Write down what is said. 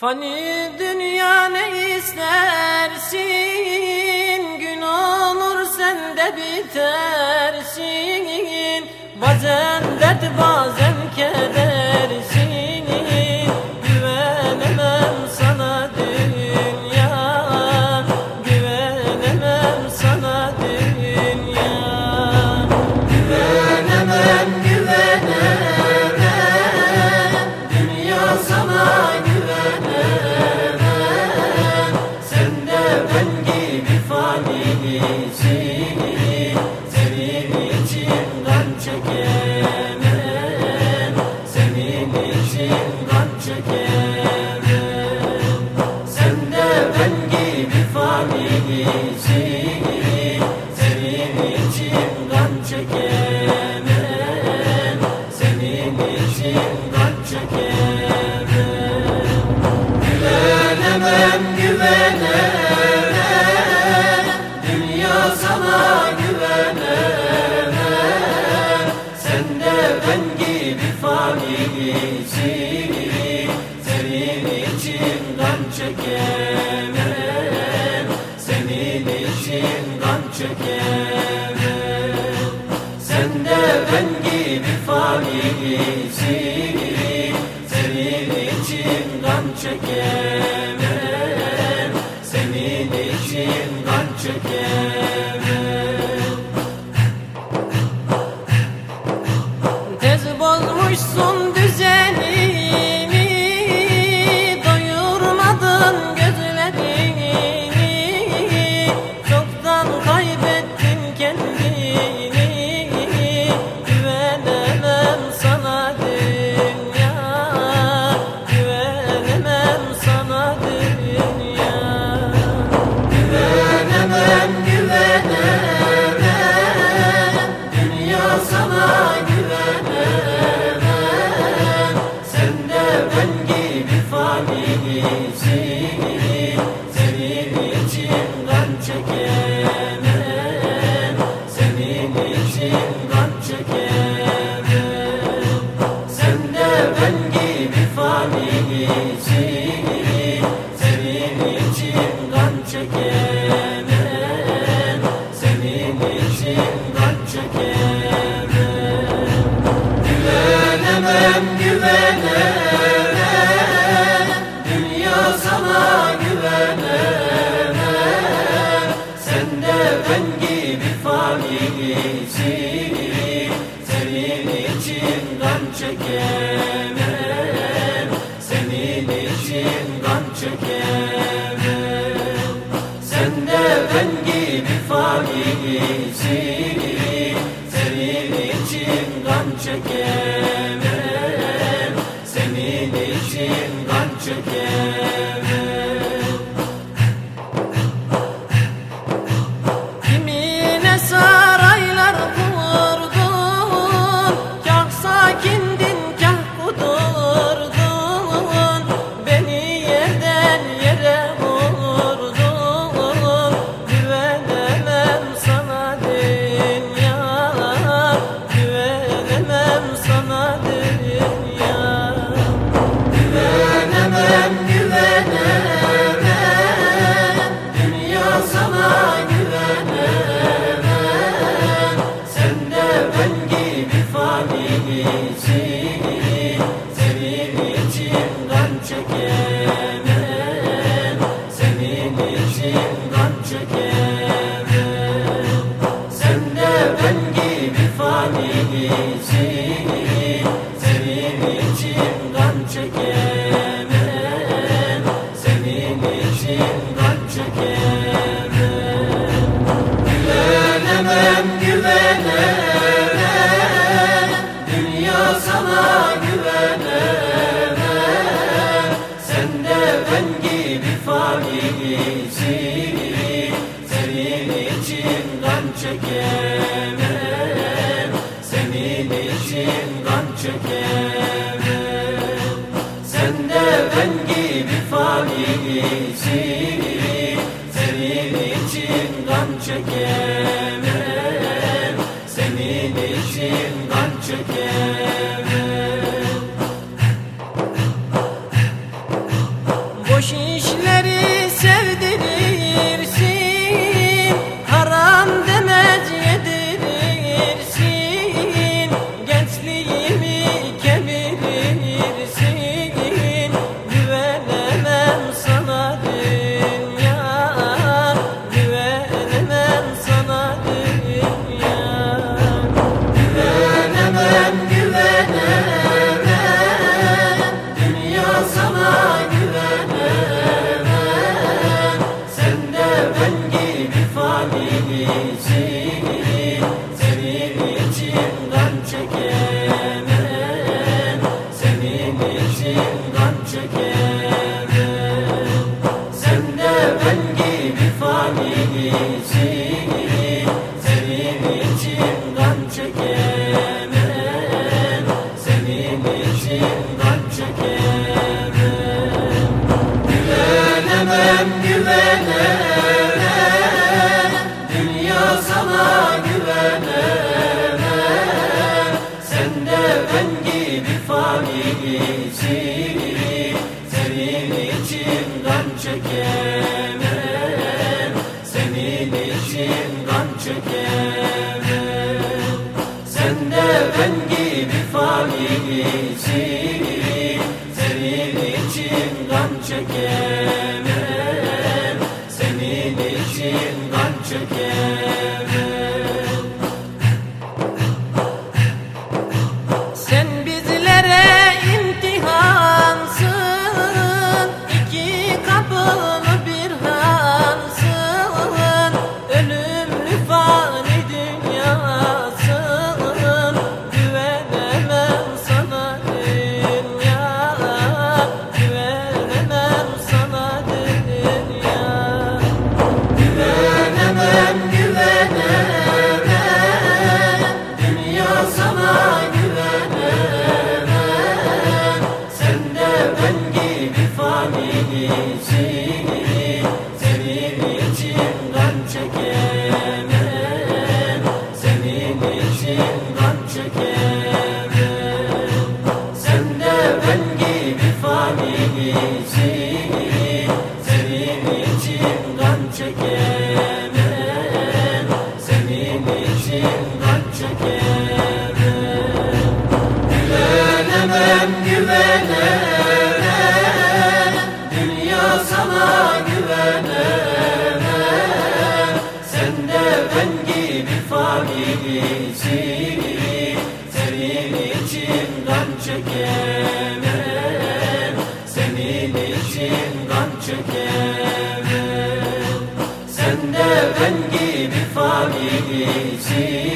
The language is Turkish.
Fani dünya ne istersin? Gün olur sen de bitersin Bazen dert bazen kedersin ben gibi fanisin Senin için kan çekemem. Senin için kan çekemem. Güvenemem güvenemem Sen de ben gibi fanisin Senin için kan çekemem Senin için kan çekemem için çekemem Güvenemem güvenemem Dünya sana güvenemem. Sen de ben gibi fanisin Senin için kan çekemem. Senin için ben gibi fanisin Senin için kan çekemem gibi çekemem Senin için kan çekemem. Sen de ben gibi fanisin Senin için kan çekemem. Senin için kan çekemem senin içinden çekemem senin içinden çekemem sen de ben gibi fani misin? içinden çekemem. Senin için gam çekemem. Sen de ben gibi fanisin Senin için gam çekemem. Senin için gam çekemem. hasretinden çekin. Amazing.